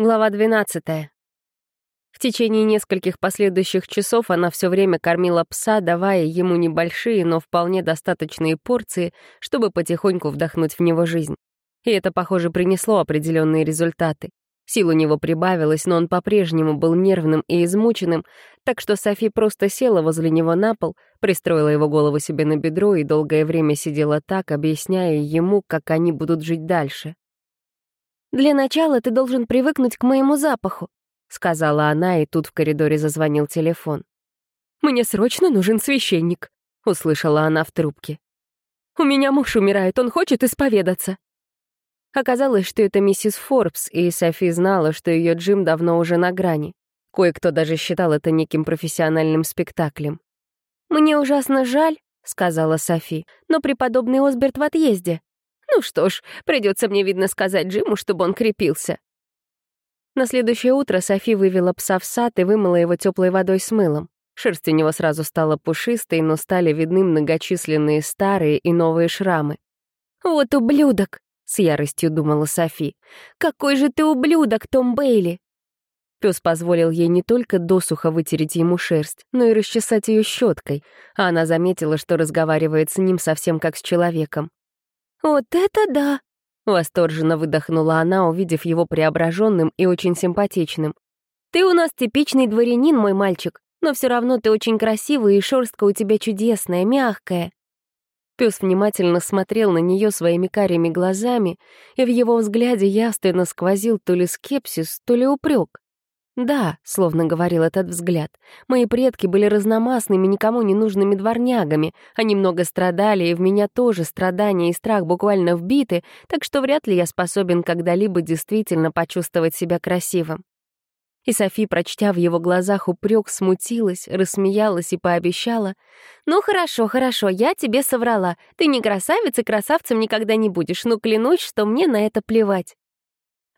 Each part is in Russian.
Глава 12. В течение нескольких последующих часов она все время кормила пса, давая ему небольшие, но вполне достаточные порции, чтобы потихоньку вдохнуть в него жизнь. И это, похоже, принесло определенные результаты. Сил у него прибавилось, но он по-прежнему был нервным и измученным, так что Софи просто села возле него на пол, пристроила его голову себе на бедро и долгое время сидела так, объясняя ему, как они будут жить дальше. «Для начала ты должен привыкнуть к моему запаху», — сказала она, и тут в коридоре зазвонил телефон. «Мне срочно нужен священник», — услышала она в трубке. «У меня муж умирает, он хочет исповедаться». Оказалось, что это миссис Форбс, и Софи знала, что ее Джим давно уже на грани. Кое-кто даже считал это неким профессиональным спектаклем. «Мне ужасно жаль», — сказала Софи, «но преподобный Осберт в отъезде. Ну что ж, придется мне, видно, сказать Джиму, чтобы он крепился. На следующее утро Софи вывела пса в сад и вымыла его теплой водой с мылом. Шерсть у него сразу стала пушистой, но стали видны многочисленные старые и новые шрамы. «Вот ублюдок!» — с яростью думала Софи. «Какой же ты ублюдок, Том Бейли!» Пес позволил ей не только досуха вытереть ему шерсть, но и расчесать ее щеткой, а она заметила, что разговаривает с ним совсем как с человеком. «Вот это да!» — восторженно выдохнула она, увидев его преображенным и очень симпатичным. «Ты у нас типичный дворянин, мой мальчик, но все равно ты очень красивый, и шерстка у тебя чудесная, мягкая». Пес внимательно смотрел на нее своими карими глазами, и в его взгляде явственно сквозил то ли скепсис, то ли упрек. Да, словно говорил этот взгляд, мои предки были разномастными, никому не нужными дворнягами. Они много страдали, и в меня тоже страдания и страх буквально вбиты, так что вряд ли я способен когда-либо действительно почувствовать себя красивым. И Софи, прочтя в его глазах упрек, смутилась, рассмеялась и пообещала. «Ну хорошо, хорошо, я тебе соврала. Ты не красавец и красавцем никогда не будешь, но клянусь, что мне на это плевать».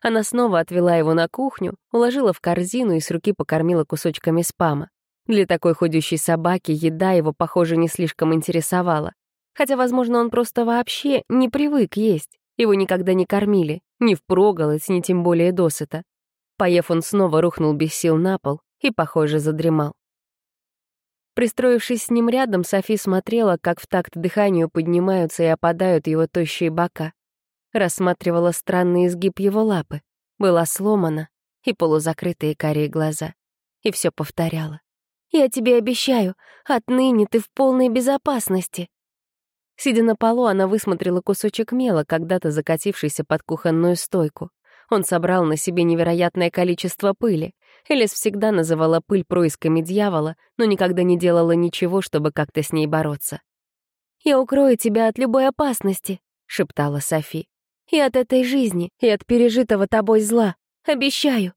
Она снова отвела его на кухню, уложила в корзину и с руки покормила кусочками спама. Для такой худющей собаки еда его, похоже, не слишком интересовала. Хотя, возможно, он просто вообще не привык есть. Его никогда не кормили, ни впроголодь, ни тем более досыта. Поев, он снова рухнул без сил на пол и, похоже, задремал. Пристроившись с ним рядом, Софи смотрела, как в такт дыханию поднимаются и опадают его тощие бока рассматривала странный изгиб его лапы, была сломана и полузакрытые карие глаза. И все повторяла. «Я тебе обещаю, отныне ты в полной безопасности». Сидя на полу, она высмотрела кусочек мела, когда-то закатившийся под кухонную стойку. Он собрал на себе невероятное количество пыли. Элис всегда называла пыль происками дьявола, но никогда не делала ничего, чтобы как-то с ней бороться. «Я укрою тебя от любой опасности», — шептала Софи. И от этой жизни, и от пережитого тобой зла. Обещаю.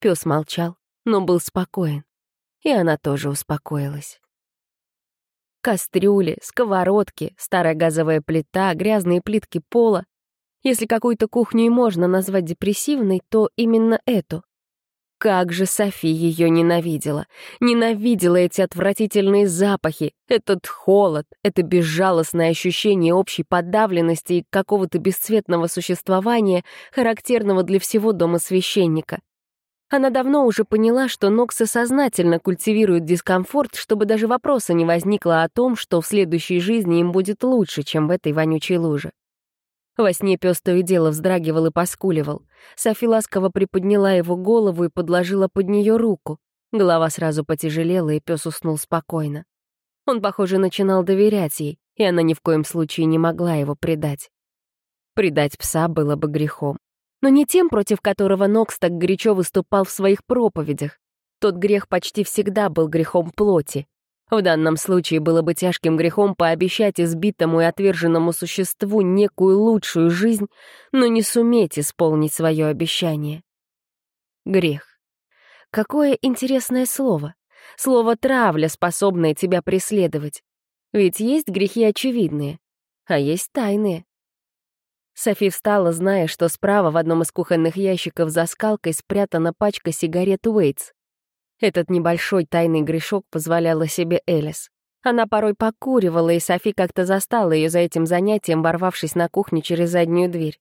Пес молчал, но был спокоен. И она тоже успокоилась. Кастрюли, сковородки, старая газовая плита, грязные плитки пола. Если какую-то кухню и можно назвать депрессивной, то именно эту. Как же Софи ее ненавидела. Ненавидела эти отвратительные запахи, этот холод, это безжалостное ощущение общей подавленности и какого-то бесцветного существования, характерного для всего дома священника. Она давно уже поняла, что Ноксы сознательно культивируют дискомфорт, чтобы даже вопроса не возникло о том, что в следующей жизни им будет лучше, чем в этой вонючей луже. Во сне пес то и дело вздрагивал и поскуливал. Софи ласково приподняла его голову и подложила под нее руку. Голова сразу потяжелела, и пес уснул спокойно. Он, похоже, начинал доверять ей, и она ни в коем случае не могла его предать. Предать пса было бы грехом. Но не тем, против которого Нокс так горячо выступал в своих проповедях. Тот грех почти всегда был грехом плоти, в данном случае было бы тяжким грехом пообещать избитому и отверженному существу некую лучшую жизнь, но не суметь исполнить свое обещание. Грех. Какое интересное слово. Слово «травля», способное тебя преследовать. Ведь есть грехи очевидные, а есть тайные. Софи встала, зная, что справа в одном из кухонных ящиков за скалкой спрятана пачка сигарет Уэйтс. Этот небольшой тайный грешок позволяла себе Элис. Она порой покуривала, и Софи как-то застала ее за этим занятием, ворвавшись на кухню через заднюю дверь.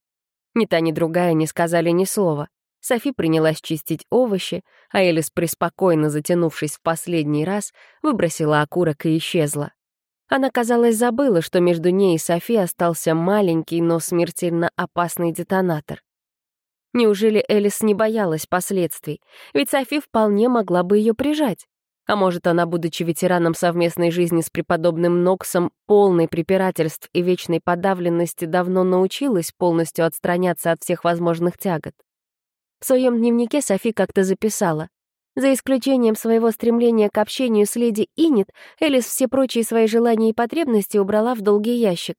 Ни та, ни другая не сказали ни слова. Софи принялась чистить овощи, а Элис, преспокойно затянувшись в последний раз, выбросила окурок и исчезла. Она, казалось, забыла, что между ней и Софи остался маленький, но смертельно опасный детонатор. Неужели Элис не боялась последствий? Ведь Софи вполне могла бы ее прижать. А может, она, будучи ветераном совместной жизни с преподобным Ноксом, полной препирательств и вечной подавленности, давно научилась полностью отстраняться от всех возможных тягот. В своем дневнике Софи как-то записала. За исключением своего стремления к общению с леди Инит, Элис все прочие свои желания и потребности убрала в долгий ящик.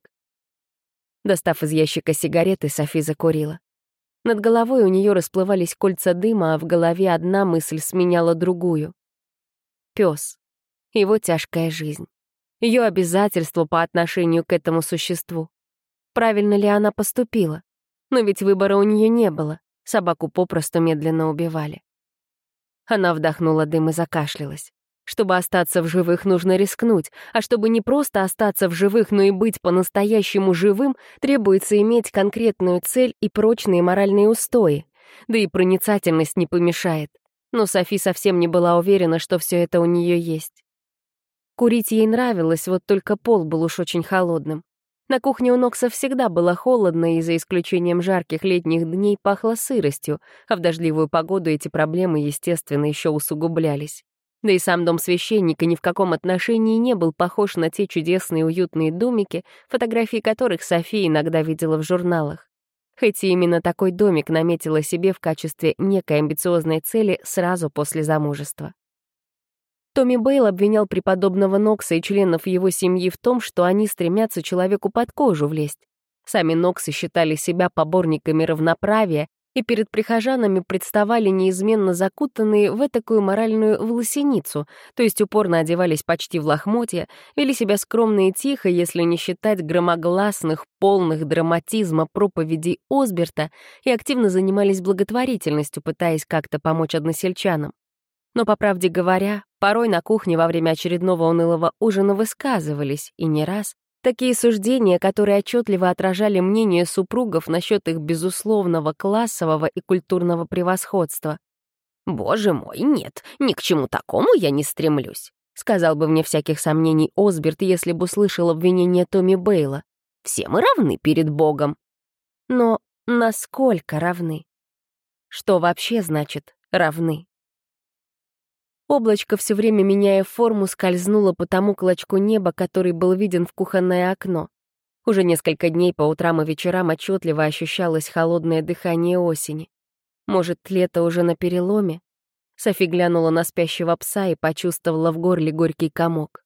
Достав из ящика сигареты, Софи закурила. Над головой у нее расплывались кольца дыма, а в голове одна мысль сменяла другую пес. Его тяжкая жизнь. Ее обязательство по отношению к этому существу. Правильно ли она поступила? Но ведь выбора у нее не было. Собаку попросту медленно убивали. Она вдохнула дым и закашлялась. Чтобы остаться в живых, нужно рискнуть, а чтобы не просто остаться в живых, но и быть по-настоящему живым, требуется иметь конкретную цель и прочные моральные устои. Да и проницательность не помешает но Софи совсем не была уверена, что все это у нее есть. Курить ей нравилось, вот только пол был уж очень холодным. На кухне у Нокса всегда было холодно, и за исключением жарких летних дней пахло сыростью, а в дождливую погоду эти проблемы, естественно, еще усугублялись. Да и сам дом священника ни в каком отношении не был похож на те чудесные уютные домики, фотографии которых София иногда видела в журналах. Хоть и именно такой домик наметила себе в качестве некой амбициозной цели сразу после замужества. Томми Бейл обвинял преподобного Нокса и членов его семьи в том, что они стремятся человеку под кожу влезть. Сами Ноксы считали себя поборниками равноправия и перед прихожанами представали неизменно закутанные в такую моральную волосеницу, то есть упорно одевались почти в лохмотья, вели себя скромно и тихо, если не считать громогласных, полных драматизма проповедей Осберта, и активно занимались благотворительностью, пытаясь как-то помочь односельчанам. Но, по правде говоря, порой на кухне во время очередного унылого ужина высказывались, и не раз, Такие суждения, которые отчетливо отражали мнение супругов насчет их безусловного классового и культурного превосходства. «Боже мой, нет, ни к чему такому я не стремлюсь», сказал бы мне всяких сомнений Осберт, если бы услышал обвинение Томми Бейла. «Все мы равны перед Богом». Но насколько равны? Что вообще значит «равны»? Облачко, все время меняя форму, скользнуло по тому клочку неба, который был виден в кухонное окно. Уже несколько дней по утрам и вечерам отчетливо ощущалось холодное дыхание осени. Может, лето уже на переломе? Софи глянула на спящего пса и почувствовала в горле горький комок.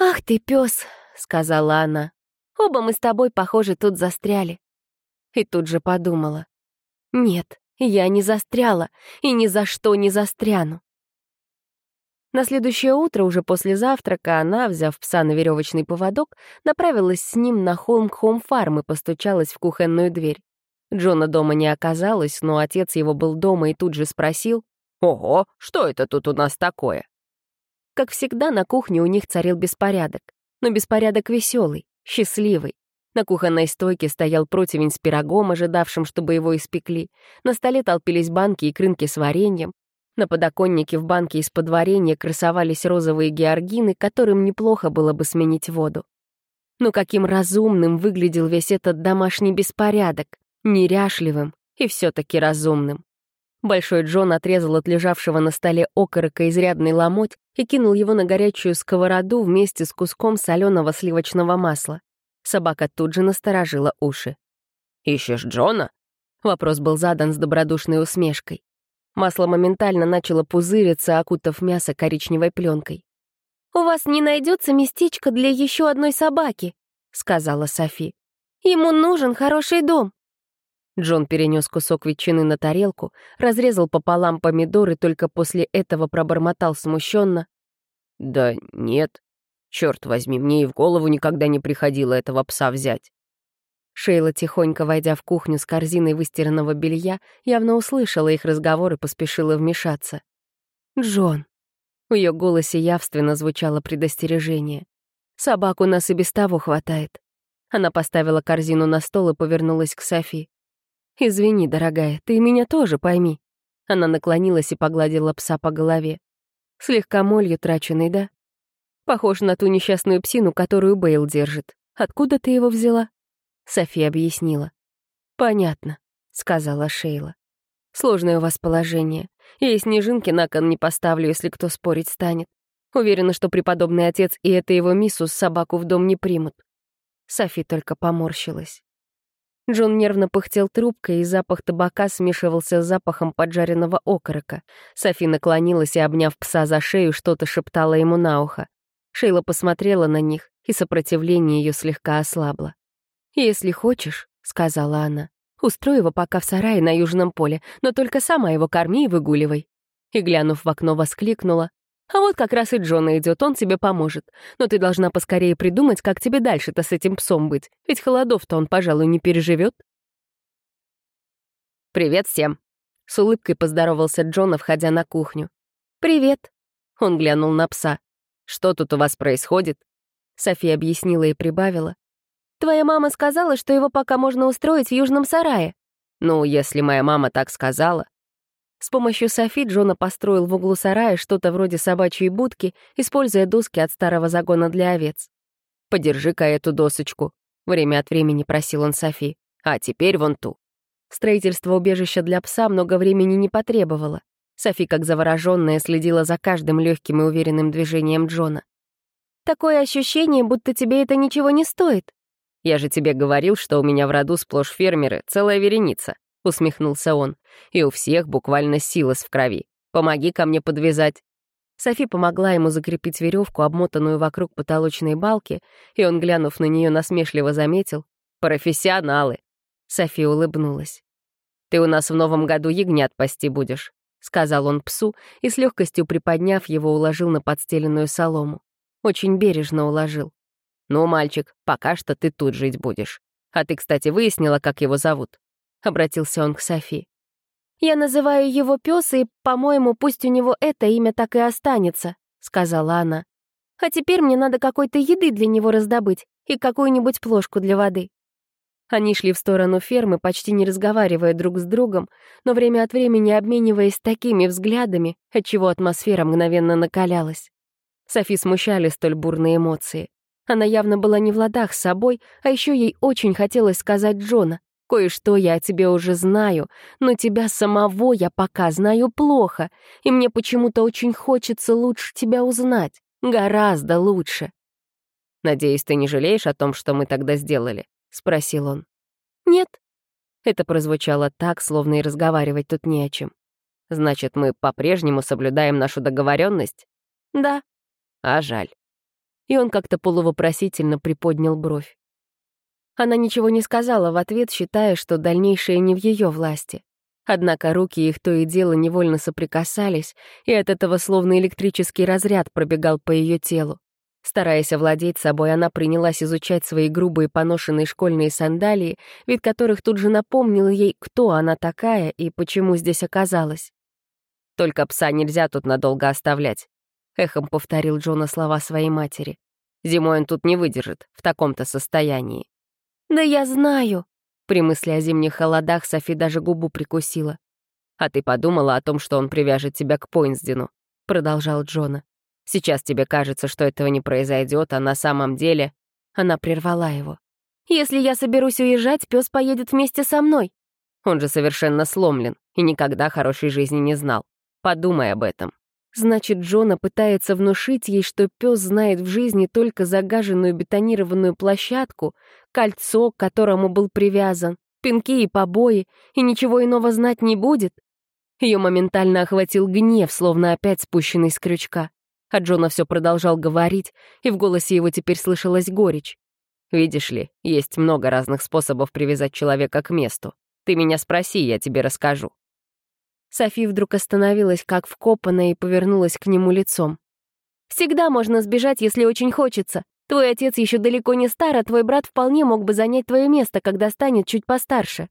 «Ах ты, пес, сказала она. «Оба мы с тобой, похоже, тут застряли». И тут же подумала. «Нет, я не застряла и ни за что не застряну. На следующее утро, уже после завтрака, она, взяв пса на веревочный поводок, направилась с ним на холм Хоум-фарм и постучалась в кухонную дверь. Джона дома не оказалось, но отец его был дома и тут же спросил, «Ого, что это тут у нас такое?» Как всегда, на кухне у них царил беспорядок, но беспорядок веселый, счастливый. На кухонной стойке стоял противень с пирогом, ожидавшим, чтобы его испекли. На столе толпились банки и крынки с вареньем. На подоконнике в банке из-под варенья красовались розовые георгины, которым неплохо было бы сменить воду. Но каким разумным выглядел весь этот домашний беспорядок, неряшливым и все таки разумным. Большой Джон отрезал от лежавшего на столе окорока изрядный ломоть и кинул его на горячую сковороду вместе с куском соленого сливочного масла. Собака тут же насторожила уши. «Ищешь Джона?» Вопрос был задан с добродушной усмешкой. Масло моментально начало пузыриться, окутав мясо коричневой пленкой. «У вас не найдется местечко для еще одной собаки», — сказала Софи. «Ему нужен хороший дом». Джон перенес кусок ветчины на тарелку, разрезал пополам помидоры, только после этого пробормотал смущенно. «Да нет, черт возьми, мне и в голову никогда не приходило этого пса взять». Шейла, тихонько войдя в кухню с корзиной выстиранного белья, явно услышала их разговор и поспешила вмешаться. «Джон». В ее голосе явственно звучало предостережение. «Собак у нас и без того хватает». Она поставила корзину на стол и повернулась к Софи. «Извини, дорогая, ты меня тоже пойми». Она наклонилась и погладила пса по голове. «Слегка молью траченный, да? Похож на ту несчастную псину, которую Бейл держит. Откуда ты его взяла?» София объяснила. «Понятно», — сказала Шейла. «Сложное у вас положение. Я и снежинки на кон не поставлю, если кто спорить станет. Уверена, что преподобный отец и это его миссус собаку в дом не примут». Софи только поморщилась. Джон нервно пыхтел трубкой, и запах табака смешивался с запахом поджаренного окорока. Софи наклонилась и, обняв пса за шею, что-то шептала ему на ухо. Шейла посмотрела на них, и сопротивление ее слегка ослабло. «Если хочешь», — сказала она, — «устрой его пока в сарае на Южном поле, но только сама его корми и выгуливай». И, глянув в окно, воскликнула. «А вот как раз и Джона идет, он тебе поможет. Но ты должна поскорее придумать, как тебе дальше-то с этим псом быть, ведь холодов-то он, пожалуй, не переживет. «Привет всем!» — с улыбкой поздоровался Джона, входя на кухню. «Привет!» — он глянул на пса. «Что тут у вас происходит?» София объяснила и прибавила. «Твоя мама сказала, что его пока можно устроить в южном сарае». «Ну, если моя мама так сказала». С помощью Софи Джона построил в углу сарая что-то вроде собачьей будки, используя доски от старого загона для овец. «Подержи-ка эту досочку», — время от времени просил он Софи. «А теперь вон ту». Строительство убежища для пса много времени не потребовало. Софи, как завороженная, следила за каждым легким и уверенным движением Джона. Такое ощущение, будто тебе это ничего не стоит. Я же тебе говорил, что у меня в роду сплошь фермеры, целая вереница, усмехнулся он. И у всех буквально силос в крови. Помоги ко мне подвязать. Софи помогла ему закрепить веревку, обмотанную вокруг потолочной балки, и он, глянув на нее, насмешливо заметил. «Профессионалы!» Софи улыбнулась. «Ты у нас в новом году ягнят пасти будешь», — сказал он псу и, с легкостью приподняв его, уложил на подстеленную солому. Очень бережно уложил. «Ну, мальчик, пока что ты тут жить будешь. А ты, кстати, выяснила, как его зовут?» Обратился он к Софи. «Я называю его пес, и, по-моему, пусть у него это имя так и останется», — сказала она. «А теперь мне надо какой-то еды для него раздобыть и какую-нибудь плошку для воды». Они шли в сторону фермы, почти не разговаривая друг с другом, но время от времени обмениваясь такими взглядами, отчего атмосфера мгновенно накалялась. Софи смущали столь бурные эмоции. Она явно была не в ладах с собой, а еще ей очень хотелось сказать Джона. «Кое-что я о тебе уже знаю, но тебя самого я пока знаю плохо, и мне почему-то очень хочется лучше тебя узнать. Гораздо лучше». «Надеюсь, ты не жалеешь о том, что мы тогда сделали?» — спросил он. «Нет». Это прозвучало так, словно и разговаривать тут не о чем. «Значит, мы по-прежнему соблюдаем нашу договоренность?» «Да», а жаль. И он как-то полувопросительно приподнял бровь. Она ничего не сказала в ответ, считая, что дальнейшее не в ее власти. Однако руки их то и дело невольно соприкасались, и от этого словно электрический разряд пробегал по ее телу. Стараясь овладеть собой, она принялась изучать свои грубые поношенные школьные сандалии, вид которых тут же напомнил ей, кто она такая и почему здесь оказалась. «Только пса нельзя тут надолго оставлять», — эхом повторил Джона слова своей матери. «Зимой он тут не выдержит, в таком-то состоянии». «Да я знаю!» При мысли о зимних холодах Софи даже губу прикусила. «А ты подумала о том, что он привяжет тебя к Пойнсдену?» — продолжал Джона. «Сейчас тебе кажется, что этого не произойдет, а на самом деле...» Она прервала его. «Если я соберусь уезжать, пес поедет вместе со мной». Он же совершенно сломлен и никогда хорошей жизни не знал. Подумай об этом. Значит, Джона пытается внушить ей, что пес знает в жизни только загаженную бетонированную площадку, кольцо, к которому был привязан, пинки и побои, и ничего иного знать не будет. Ее моментально охватил гнев, словно опять спущенный с крючка. А Джона все продолжал говорить, и в голосе его теперь слышалась горечь. «Видишь ли, есть много разных способов привязать человека к месту. Ты меня спроси, я тебе расскажу. Софи вдруг остановилась как вкопанная и повернулась к нему лицом. «Всегда можно сбежать, если очень хочется. Твой отец еще далеко не стар, а твой брат вполне мог бы занять твое место, когда станет чуть постарше».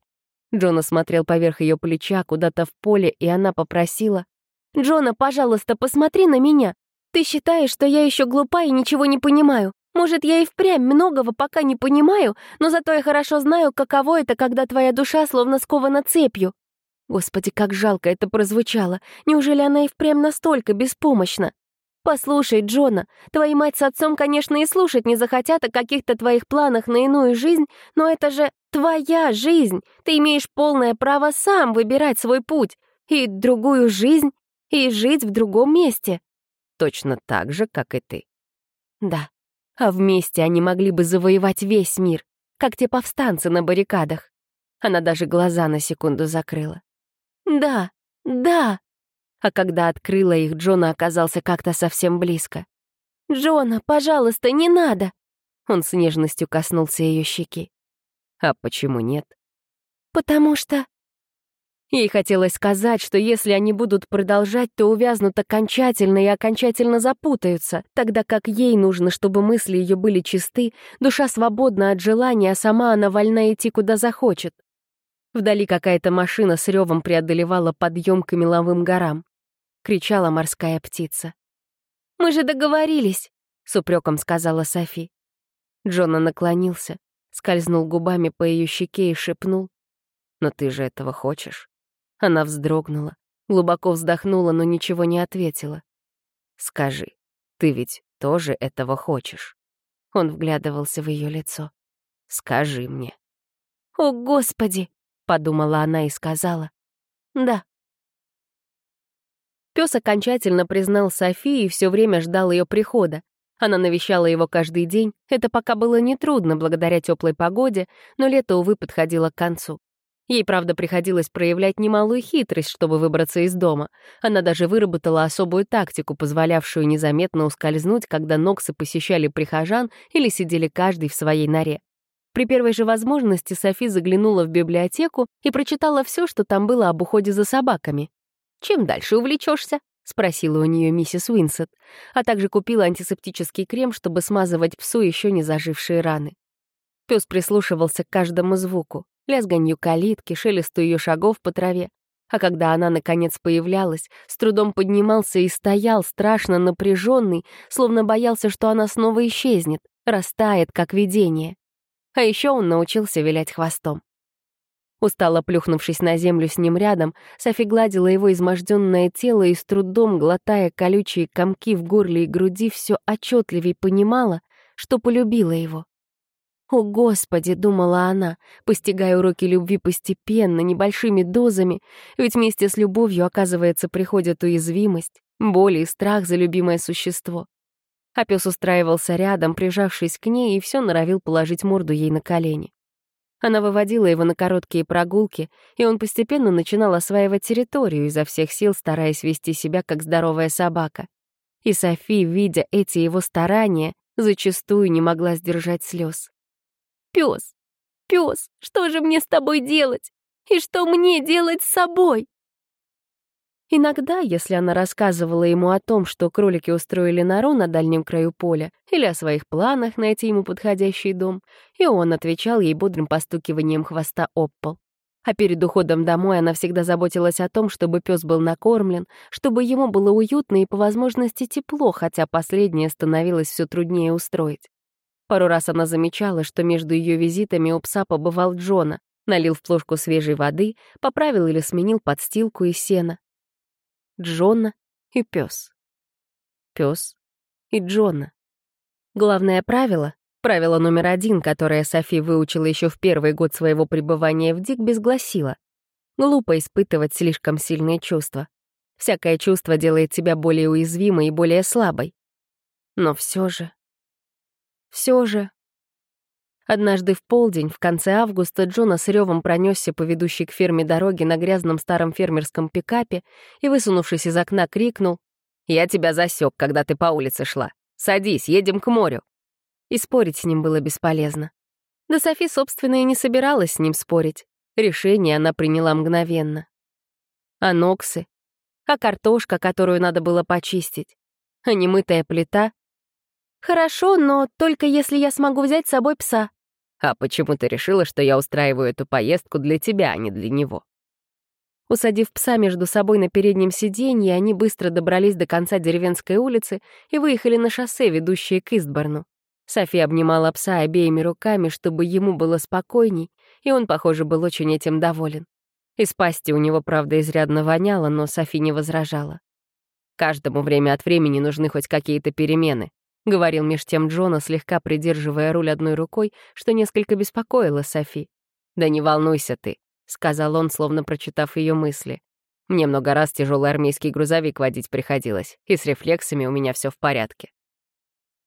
Джона смотрел поверх ее плеча куда-то в поле, и она попросила. «Джона, пожалуйста, посмотри на меня. Ты считаешь, что я еще глупа и ничего не понимаю. Может, я и впрямь многого пока не понимаю, но зато я хорошо знаю, каково это, когда твоя душа словно скована цепью. Господи, как жалко это прозвучало. Неужели она и впрямь настолько беспомощна? Послушай, Джона, твои мать с отцом, конечно, и слушать не захотят о каких-то твоих планах на иную жизнь, но это же твоя жизнь. Ты имеешь полное право сам выбирать свой путь. И другую жизнь, и жить в другом месте. Точно так же, как и ты. Да, а вместе они могли бы завоевать весь мир, как те повстанцы на баррикадах. Она даже глаза на секунду закрыла. Да, да. А когда открыла их, Джона оказался как-то совсем близко. «Джона, пожалуйста, не надо!» Он с нежностью коснулся ее щеки. «А почему нет?» «Потому что...» Ей хотелось сказать, что если они будут продолжать, то увязнут окончательно и окончательно запутаются, тогда как ей нужно, чтобы мысли ее были чисты, душа свободна от желания, а сама она вольна идти куда захочет. Вдали какая-то машина с ревом преодолевала подъем к меловым горам. Кричала морская птица. «Мы же договорились», — с упреком сказала Софи. Джона наклонился, скользнул губами по ее щеке и шепнул. «Но ты же этого хочешь?» Она вздрогнула, глубоко вздохнула, но ничего не ответила. «Скажи, ты ведь тоже этого хочешь?» Он вглядывался в ее лицо. «Скажи мне». «О, Господи!» — подумала она и сказала. «Да». Пес окончательно признал Софии и все время ждал ее прихода. Она навещала его каждый день. Это пока было нетрудно благодаря теплой погоде, но лето, увы, подходило к концу. Ей, правда, приходилось проявлять немалую хитрость, чтобы выбраться из дома. Она даже выработала особую тактику, позволявшую незаметно ускользнуть, когда Ноксы посещали прихожан или сидели каждый в своей норе. При первой же возможности Софи заглянула в библиотеку и прочитала все, что там было об уходе за собаками. «Чем дальше увлечешься? спросила у нее миссис Уинсет, а также купила антисептический крем, чтобы смазывать псу еще не зажившие раны. Пес прислушивался к каждому звуку лязганью калитки, шелесту ее шагов по траве. А когда она, наконец, появлялась, с трудом поднимался и стоял, страшно напряженный, словно боялся, что она снова исчезнет, растает, как видение. А еще он научился вилять хвостом. Устало плюхнувшись на землю с ним рядом, Софи гладила его изможденное тело и с трудом, глотая колючие комки в горле и груди, все отчетливей понимала, что полюбила его. «О, Господи!» — думала она, постигая уроки любви постепенно, небольшими дозами, ведь вместе с любовью, оказывается, приходят уязвимость, боль и страх за любимое существо. А пес устраивался рядом, прижавшись к ней, и все норовил положить морду ей на колени. Она выводила его на короткие прогулки, и он постепенно начинал осваивать территорию, изо всех сил стараясь вести себя как здоровая собака. И Софи, видя эти его старания, зачастую не могла сдержать слез. Пес, пес, что же мне с тобой делать? И что мне делать с собой? Иногда, если она рассказывала ему о том, что кролики устроили нору на дальнем краю поля, или о своих планах найти ему подходящий дом, и он отвечал ей бодрым постукиванием хвоста об пол. А перед уходом домой она всегда заботилась о том, чтобы пес был накормлен, чтобы ему было уютно и по возможности тепло, хотя последнее становилось все труднее устроить. Пару раз она замечала, что между ее визитами у пса побывал Джона, налил в плошку свежей воды, поправил или сменил подстилку и сена. Джона и пес. Пес и Джона. Главное правило, правило номер один, которое Софи выучила еще в первый год своего пребывания в Дикбис, гласило «Глупо испытывать слишком сильные чувства. Всякое чувство делает тебя более уязвимой и более слабой. Но все же все же... Однажды в полдень, в конце августа, Джона с ревом пронесся по ведущей к ферме дороге на грязном старом фермерском пикапе и, высунувшись из окна, крикнул «Я тебя засек, когда ты по улице шла. Садись, едем к морю». И спорить с ним было бесполезно. Да Софи, собственно, и не собиралась с ним спорить. Решение она приняла мгновенно. А ноксы? А картошка, которую надо было почистить? А немытая плита, «Хорошо, но только если я смогу взять с собой пса». «А почему ты решила, что я устраиваю эту поездку для тебя, а не для него?» Усадив пса между собой на переднем сиденье, они быстро добрались до конца деревенской улицы и выехали на шоссе, ведущее к Истборну. Софи обнимала пса обеими руками, чтобы ему было спокойней, и он, похоже, был очень этим доволен. Из пасти у него, правда, изрядно воняло, но Софи не возражала. «Каждому время от времени нужны хоть какие-то перемены», — говорил меж тем Джона, слегка придерживая руль одной рукой, что несколько беспокоило Софи. «Да не волнуйся ты», — сказал он, словно прочитав ее мысли. «Мне много раз тяжелый армейский грузовик водить приходилось, и с рефлексами у меня все в порядке».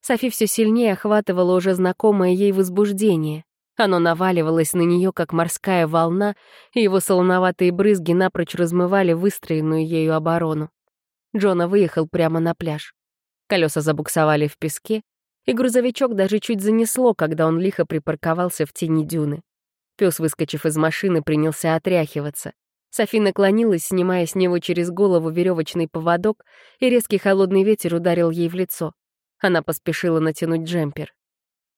Софи все сильнее охватывала уже знакомое ей возбуждение. Оно наваливалось на нее, как морская волна, и его солоноватые брызги напрочь размывали выстроенную ею оборону. Джона выехал прямо на пляж. Колеса забуксовали в песке, и грузовичок даже чуть занесло, когда он лихо припарковался в тени дюны. Пес, выскочив из машины, принялся отряхиваться. Софи наклонилась, снимая с него через голову веревочный поводок, и резкий холодный ветер ударил ей в лицо. Она поспешила натянуть джемпер.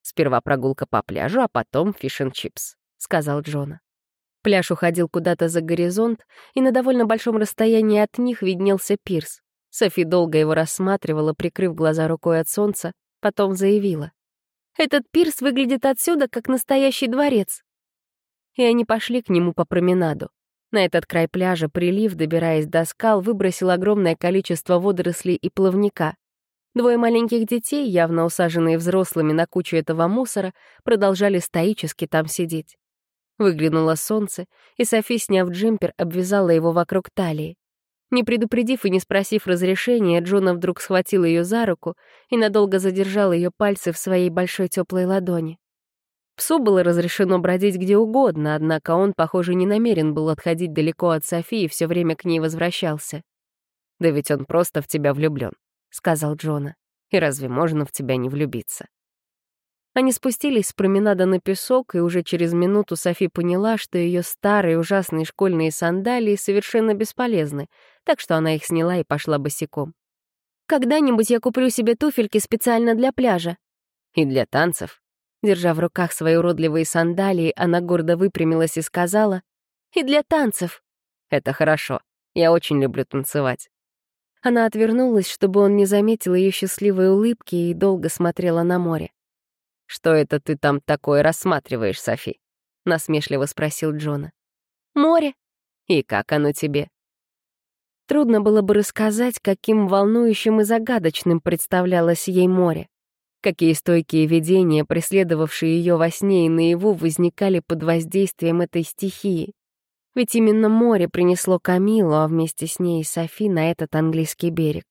Сперва прогулка по пляжу, а потом fish 'n' chips», — сказал Джона. Пляж уходил куда-то за горизонт, и на довольно большом расстоянии от них виднелся пирс. Софи долго его рассматривала, прикрыв глаза рукой от солнца, потом заявила. «Этот пирс выглядит отсюда, как настоящий дворец». И они пошли к нему по променаду. На этот край пляжа прилив, добираясь до скал, выбросил огромное количество водорослей и плавника. Двое маленьких детей, явно усаженные взрослыми на кучу этого мусора, продолжали стоически там сидеть. Выглянуло солнце, и Софи, сняв джемпер, обвязала его вокруг талии. Не предупредив и не спросив разрешения, Джона вдруг схватил ее за руку и надолго задержал ее пальцы в своей большой теплой ладони. Псу было разрешено бродить где угодно, однако он, похоже, не намерен был отходить далеко от Софи и все время к ней возвращался. «Да ведь он просто в тебя влюблен. — сказал Джона. «И разве можно в тебя не влюбиться?» Они спустились с променада на песок, и уже через минуту Софи поняла, что ее старые ужасные школьные сандалии совершенно бесполезны, так что она их сняла и пошла босиком. «Когда-нибудь я куплю себе туфельки специально для пляжа». «И для танцев». Держа в руках свои уродливые сандалии, она гордо выпрямилась и сказала, «И для танцев». «Это хорошо. Я очень люблю танцевать». Она отвернулась, чтобы он не заметил ее счастливой улыбки и долго смотрела на море. «Что это ты там такое рассматриваешь, Софи?» — насмешливо спросил Джона. «Море». «И как оно тебе?» Трудно было бы рассказать, каким волнующим и загадочным представлялось ей море. Какие стойкие видения, преследовавшие ее во сне и наяву, возникали под воздействием этой стихии. Ведь именно море принесло Камилу, а вместе с ней и Софи на этот английский берег.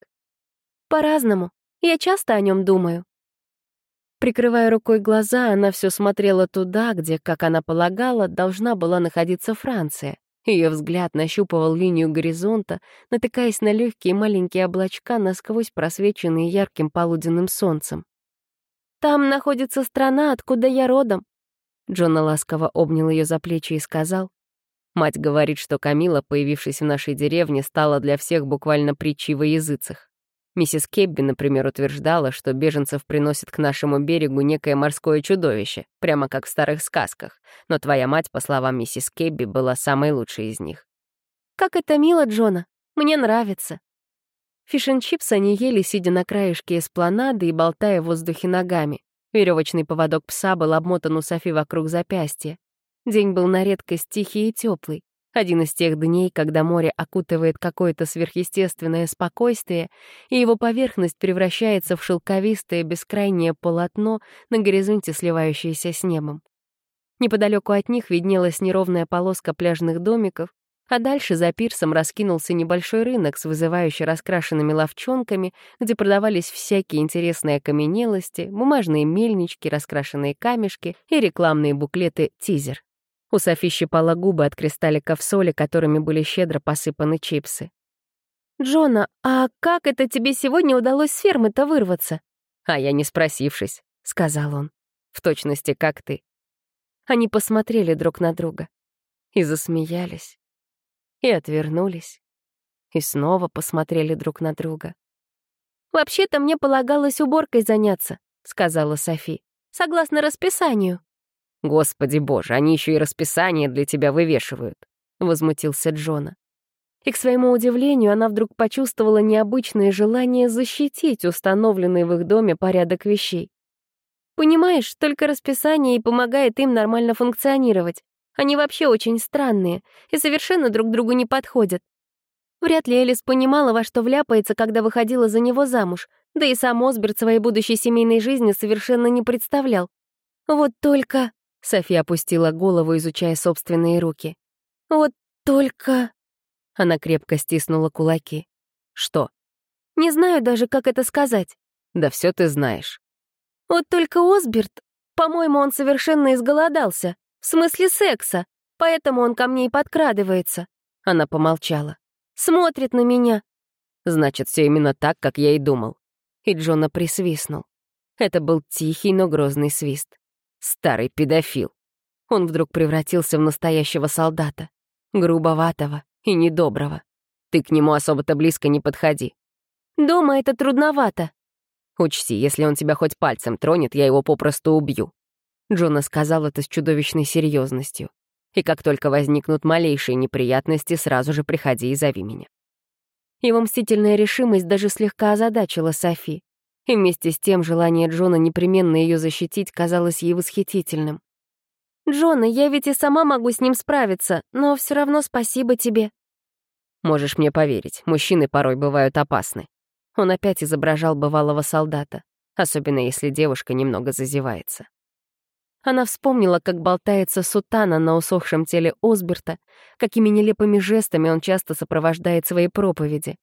По-разному. Я часто о нем думаю. Прикрывая рукой глаза, она все смотрела туда, где, как она полагала, должна была находиться Франция. Ее взгляд нащупывал линию горизонта, натыкаясь на легкие маленькие облачка, насквозь просвеченные ярким полуденным солнцем. «Там находится страна, откуда я родом». Джона ласково обнял ее за плечи и сказал, Мать говорит, что Камила, появившись в нашей деревне, стала для всех буквально притчей во языцах. Миссис Кебби, например, утверждала, что беженцев приносит к нашему берегу некое морское чудовище, прямо как в старых сказках, но твоя мать, по словам миссис Кебби, была самой лучшей из них. «Как это мило, Джона! Мне нравится!» Фиш-н-чипс они ели, сидя на краешке эспланады и болтая в воздухе ногами. Веревочный поводок пса был обмотан у Софи вокруг запястья. День был на редкость тихий и теплый. Один из тех дней, когда море окутывает какое-то сверхъестественное спокойствие, и его поверхность превращается в шелковистое бескрайнее полотно на горизонте, сливающееся с небом. Неподалеку от них виднелась неровная полоска пляжных домиков, а дальше за пирсом раскинулся небольшой рынок с вызывающе раскрашенными ловчонками, где продавались всякие интересные окаменелости, бумажные мельнички, раскрашенные камешки и рекламные буклеты «Тизер». У Софи щипала губы от кристалликов соли, которыми были щедро посыпаны чипсы. «Джона, а как это тебе сегодня удалось с фермы-то вырваться?» «А я не спросившись», — сказал он. «В точности, как ты». Они посмотрели друг на друга и засмеялись, и отвернулись, и снова посмотрели друг на друга. «Вообще-то мне полагалось уборкой заняться», — сказала Софи, «согласно расписанию». «Господи боже, они еще и расписание для тебя вывешивают», — возмутился Джона. И, к своему удивлению, она вдруг почувствовала необычное желание защитить установленный в их доме порядок вещей. Понимаешь, только расписание и помогает им нормально функционировать. Они вообще очень странные и совершенно друг другу не подходят. Вряд ли Элис понимала, во что вляпается, когда выходила за него замуж, да и сам Осберт своей будущей семейной жизни совершенно не представлял. Вот только... София опустила голову, изучая собственные руки. Вот только... Она крепко стиснула кулаки. Что? Не знаю даже, как это сказать. Да все ты знаешь. Вот только Осберт, по-моему, он совершенно изголодался. В смысле секса. Поэтому он ко мне и подкрадывается. Она помолчала. Смотрит на меня. Значит, все именно так, как я и думал. И Джона присвистнул. Это был тихий, но грозный свист. Старый педофил. Он вдруг превратился в настоящего солдата. Грубоватого и недоброго. Ты к нему особо-то близко не подходи. Дома это трудновато. Учти, если он тебя хоть пальцем тронет, я его попросту убью. Джона сказал это с чудовищной серьезностью. И как только возникнут малейшие неприятности, сразу же приходи и зови меня. Его мстительная решимость даже слегка озадачила Софи. И вместе с тем желание Джона непременно ее защитить казалось ей восхитительным. «Джона, я ведь и сама могу с ним справиться, но все равно спасибо тебе». «Можешь мне поверить, мужчины порой бывают опасны». Он опять изображал бывалого солдата, особенно если девушка немного зазевается. Она вспомнила, как болтается сутана на усохшем теле Осберта, какими нелепыми жестами он часто сопровождает свои проповеди.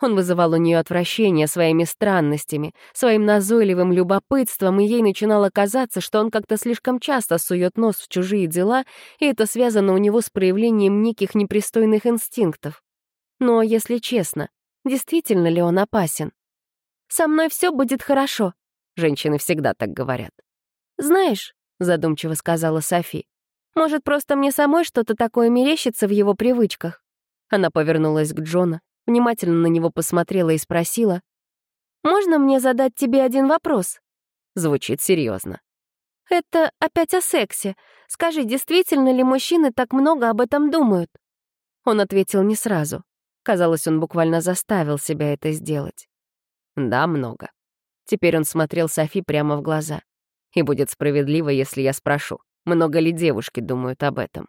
Он вызывал у нее отвращение своими странностями, своим назойливым любопытством, и ей начинало казаться, что он как-то слишком часто сует нос в чужие дела, и это связано у него с проявлением неких непристойных инстинктов. Но, если честно, действительно ли он опасен? «Со мной все будет хорошо», — женщины всегда так говорят. «Знаешь», — задумчиво сказала Софи, «может, просто мне самой что-то такое мерещится в его привычках?» Она повернулась к Джона, внимательно на него посмотрела и спросила, «Можно мне задать тебе один вопрос?» Звучит серьезно. «Это опять о сексе. Скажи, действительно ли мужчины так много об этом думают?» Он ответил не сразу. Казалось, он буквально заставил себя это сделать. «Да, много». Теперь он смотрел Софи прямо в глаза. И будет справедливо, если я спрошу, много ли девушки думают об этом.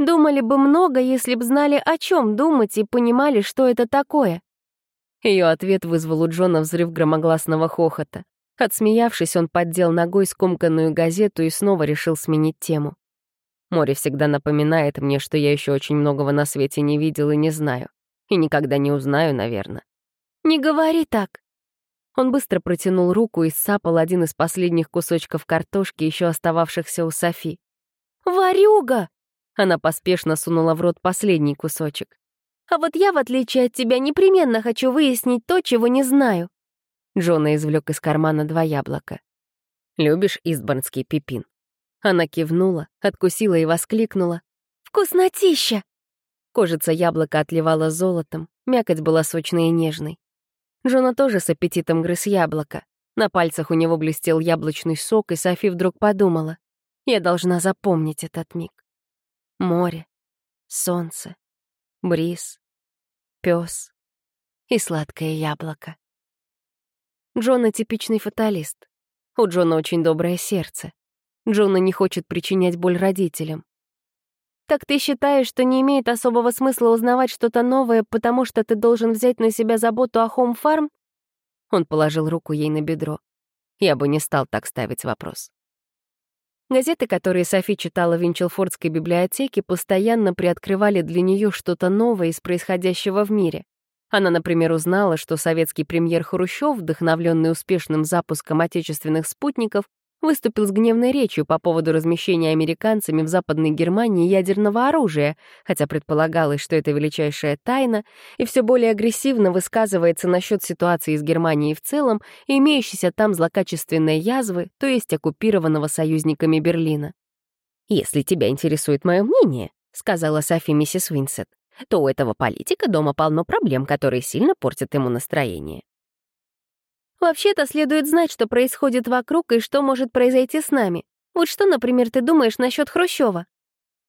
Думали бы много, если б знали, о чем думать и понимали, что это такое. Ее ответ вызвал у Джона взрыв громогласного хохота. Отсмеявшись, он поддел ногой скомканную газету и снова решил сменить тему. Море всегда напоминает мне, что я еще очень многого на свете не видел и не знаю. И никогда не узнаю, наверное. «Не говори так!» Он быстро протянул руку и сапал один из последних кусочков картошки, еще остававшихся у Софи. «Варюга!» Она поспешно сунула в рот последний кусочек. «А вот я, в отличие от тебя, непременно хочу выяснить то, чего не знаю». Джона извлек из кармана два яблока. «Любишь истборнский пипин?» Она кивнула, откусила и воскликнула. «Вкуснотища!» Кожица яблока отливала золотом, мякоть была сочной и нежной. Джона тоже с аппетитом грыз яблоко. На пальцах у него блестел яблочный сок, и Софи вдруг подумала. Я должна запомнить этот миг море, солнце, бриз, пес и сладкое яблоко. Джона типичный фаталист. У Джона очень доброе сердце. Джона не хочет причинять боль родителям. «Так ты считаешь, что не имеет особого смысла узнавать что-то новое, потому что ты должен взять на себя заботу о Хоум-фарм?» Он положил руку ей на бедро. Я бы не стал так ставить вопрос. Газеты, которые Софи читала в Винчелфордской библиотеке, постоянно приоткрывали для нее что-то новое из происходящего в мире. Она, например, узнала, что советский премьер Хрущев, вдохновленный успешным запуском отечественных спутников, выступил с гневной речью по поводу размещения американцами в Западной Германии ядерного оружия, хотя предполагалось, что это величайшая тайна, и все более агрессивно высказывается насчет ситуации с Германией в целом и имеющейся там злокачественной язвы, то есть оккупированного союзниками Берлина. «Если тебя интересует мое мнение», — сказала Софи миссис Уинсет, то у этого политика дома полно проблем, которые сильно портят ему настроение. Вообще-то следует знать, что происходит вокруг и что может произойти с нами. Вот что, например, ты думаешь насчет Хрущева?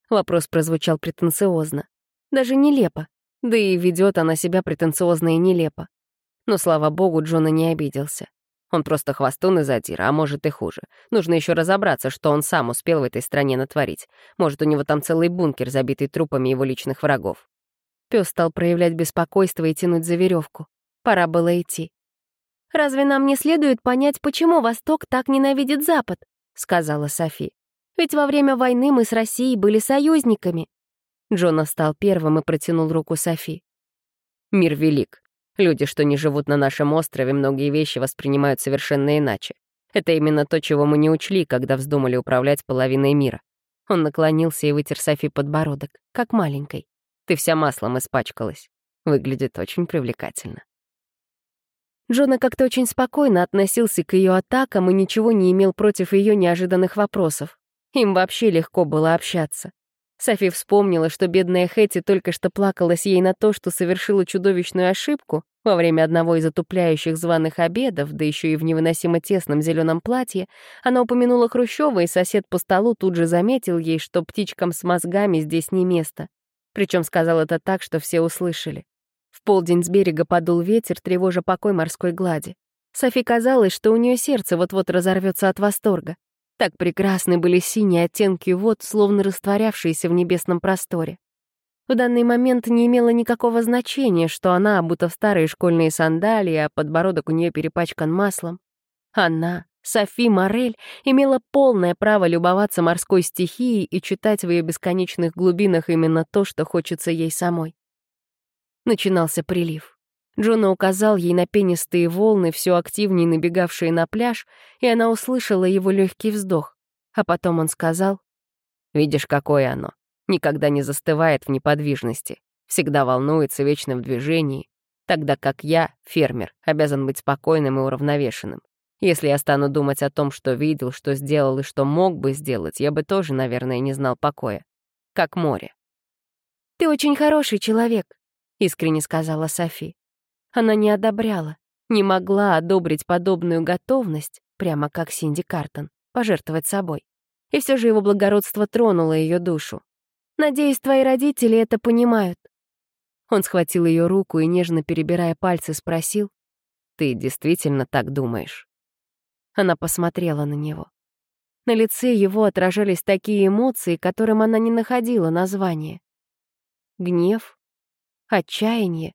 Вопрос прозвучал претенциозно. Даже нелепо. Да и ведет она себя претенциозно и нелепо. Но, слава богу, Джона не обиделся. Он просто хвостун и задира, а может и хуже. Нужно еще разобраться, что он сам успел в этой стране натворить. Может, у него там целый бункер, забитый трупами его личных врагов. Пес стал проявлять беспокойство и тянуть за веревку. Пора было идти. «Разве нам не следует понять, почему Восток так ненавидит Запад?» — сказала Софи. «Ведь во время войны мы с Россией были союзниками». Джона встал первым и протянул руку Софи. «Мир велик. Люди, что не живут на нашем острове, многие вещи воспринимают совершенно иначе. Это именно то, чего мы не учли, когда вздумали управлять половиной мира». Он наклонился и вытер Софи подбородок, как маленькой. «Ты вся маслом испачкалась. Выглядит очень привлекательно». Джона как-то очень спокойно относился к ее атакам и ничего не имел против ее неожиданных вопросов. Им вообще легко было общаться. Софи вспомнила, что бедная Хэти только что плакалась ей на то, что совершила чудовищную ошибку во время одного из отупляющих званых обедов, да еще и в невыносимо тесном зеленом платье. Она упомянула Хрущева, и сосед по столу тут же заметил ей, что птичкам с мозгами здесь не место. Причем сказал это так, что все услышали. Полдень с берега подул ветер, тревожа покой морской глади. Софи казалось, что у нее сердце вот-вот разорвется от восторга. Так прекрасны были синие оттенки вод, словно растворявшиеся в небесном просторе. В данный момент не имело никакого значения, что она обута в старые школьные сандалии, а подбородок у нее перепачкан маслом. Она, Софи Морель, имела полное право любоваться морской стихией и читать в ее бесконечных глубинах именно то, что хочется ей самой. Начинался прилив. Джона указал ей на пенистые волны, все активнее набегавшие на пляж, и она услышала его легкий вздох. А потом он сказал, «Видишь, какое оно. Никогда не застывает в неподвижности. Всегда волнуется, вечно в движении. Тогда как я, фермер, обязан быть спокойным и уравновешенным. Если я стану думать о том, что видел, что сделал и что мог бы сделать, я бы тоже, наверное, не знал покоя. Как море. «Ты очень хороший человек», искренне сказала Софи. Она не одобряла, не могла одобрить подобную готовность, прямо как Синди Картон, пожертвовать собой. И все же его благородство тронуло ее душу. «Надеюсь, твои родители это понимают». Он схватил ее руку и, нежно перебирая пальцы, спросил, «Ты действительно так думаешь?» Она посмотрела на него. На лице его отражались такие эмоции, которым она не находила названия. Гнев, Отчаяние.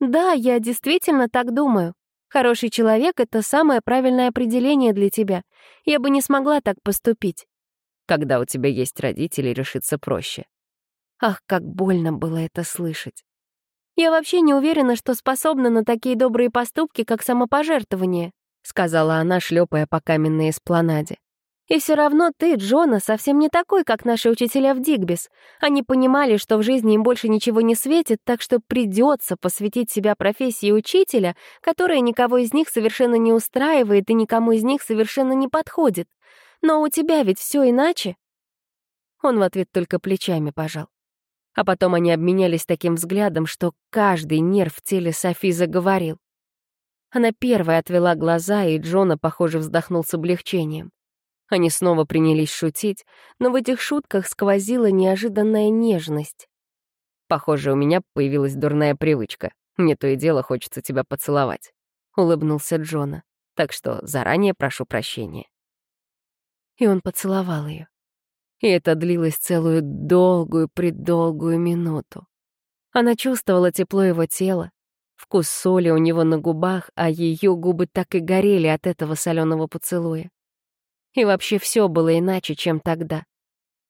Да, я действительно так думаю. Хороший человек — это самое правильное определение для тебя. Я бы не смогла так поступить. Когда у тебя есть родители, решиться проще. Ах, как больно было это слышать. Я вообще не уверена, что способна на такие добрые поступки, как самопожертвование, сказала она, шлепая по каменной эспланаде. И все равно ты, Джона, совсем не такой, как наши учителя в Дигбис. Они понимали, что в жизни им больше ничего не светит, так что придется посвятить себя профессии учителя, которая никого из них совершенно не устраивает и никому из них совершенно не подходит. Но у тебя ведь все иначе. Он в ответ только плечами пожал. А потом они обменялись таким взглядом, что каждый нерв в теле Софи заговорил. Она первая отвела глаза, и Джона, похоже, вздохнул с облегчением. Они снова принялись шутить, но в этих шутках сквозила неожиданная нежность. «Похоже, у меня появилась дурная привычка. Мне то и дело хочется тебя поцеловать», — улыбнулся Джона. «Так что заранее прошу прощения». И он поцеловал ее. И это длилось целую долгую-предолгую минуту. Она чувствовала тепло его тела, вкус соли у него на губах, а ее губы так и горели от этого соленого поцелуя. И вообще все было иначе, чем тогда.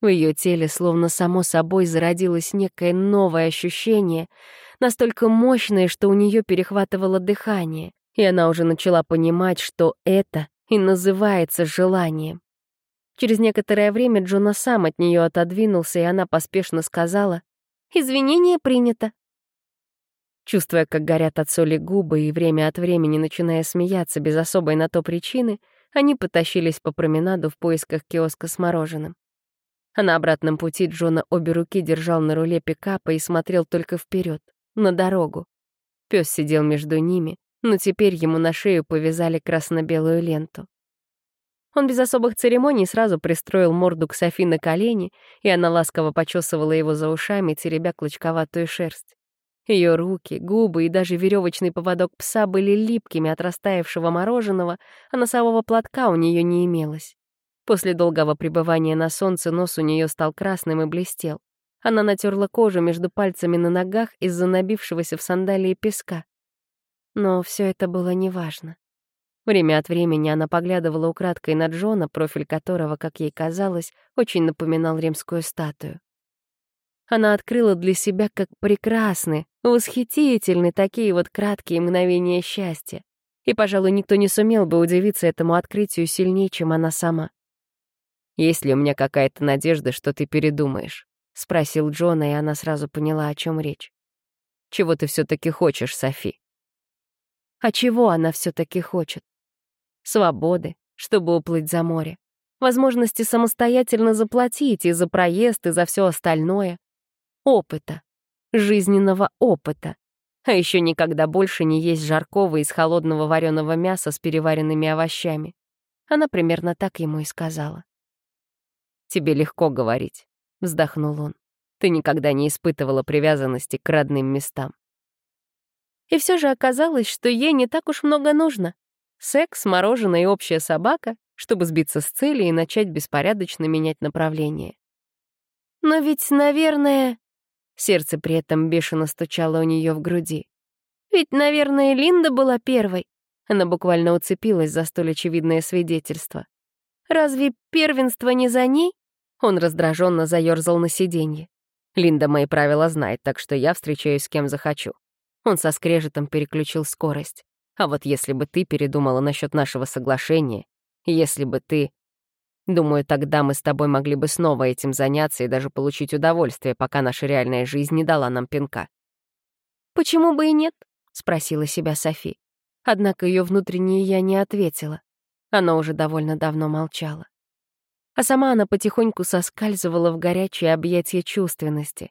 В ее теле словно само собой зародилось некое новое ощущение, настолько мощное, что у нее перехватывало дыхание, и она уже начала понимать, что это и называется желанием. Через некоторое время Джона сам от нее отодвинулся, и она поспешно сказала «Извинение принято». Чувствуя, как горят от соли губы и время от времени начиная смеяться без особой на то причины, они потащились по променаду в поисках киоска с мороженым. А на обратном пути Джона обе руки держал на руле пикапа и смотрел только вперед, на дорогу. Пес сидел между ними, но теперь ему на шею повязали красно-белую ленту. Он без особых церемоний сразу пристроил морду к Софи на колени, и она ласково почесывала его за ушами, теребя клочковатую шерсть. Ее руки, губы и даже веревочный поводок пса были липкими от растаявшего мороженого, а носового платка у нее не имелось. После долгого пребывания на солнце нос у нее стал красным и блестел. Она натерла кожу между пальцами на ногах из-за набившегося в сандалии песка. Но все это было неважно. Время от времени она поглядывала украдкой на Джона, профиль которого, как ей казалось, очень напоминал римскую статую. Она открыла для себя как прекрасны, восхитительны такие вот краткие мгновения счастья. И, пожалуй, никто не сумел бы удивиться этому открытию сильнее, чем она сама. «Есть ли у меня какая-то надежда, что ты передумаешь?» — спросил Джона, и она сразу поняла, о чем речь. «Чего ты все таки хочешь, Софи?» А чего она все таки хочет? Свободы, чтобы уплыть за море. Возможности самостоятельно заплатить и за проезд, и за все остальное опыта, жизненного опыта. А еще никогда больше не есть жаркого из холодного вареного мяса с переваренными овощами. Она примерно так ему и сказала. «Тебе легко говорить», — вздохнул он. «Ты никогда не испытывала привязанности к родным местам». И все же оказалось, что ей не так уж много нужно. Секс, мороженое и общая собака, чтобы сбиться с цели и начать беспорядочно менять направление. Но ведь, наверное, Сердце при этом бешено стучало у нее в груди. Ведь, наверное, Линда была первой. Она буквально уцепилась за столь очевидное свидетельство. Разве первенство не за ней? Он раздраженно заерзал на сиденье. Линда мои правила знает, так что я встречаюсь с кем захочу. Он со скрежетом переключил скорость. А вот если бы ты передумала насчет нашего соглашения, если бы ты... Думаю, тогда мы с тобой могли бы снова этим заняться и даже получить удовольствие, пока наша реальная жизнь не дала нам пинка. «Почему бы и нет?» — спросила себя Софи. Однако ее внутреннее «я» не ответила. Она уже довольно давно молчала. А сама она потихоньку соскальзывала в горячее объятие чувственности.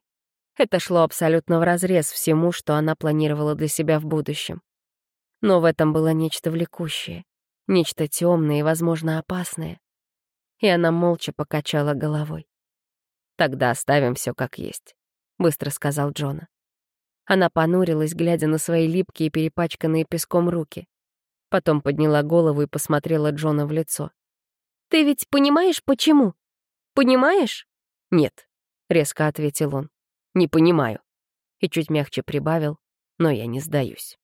Это шло абсолютно вразрез всему, что она планировала для себя в будущем. Но в этом было нечто влекущее, нечто темное и, возможно, опасное и она молча покачала головой. «Тогда оставим все как есть», — быстро сказал Джона. Она понурилась, глядя на свои липкие, перепачканные песком руки. Потом подняла голову и посмотрела Джона в лицо. «Ты ведь понимаешь, почему? Понимаешь?» «Нет», — резко ответил он. «Не понимаю». И чуть мягче прибавил, но я не сдаюсь.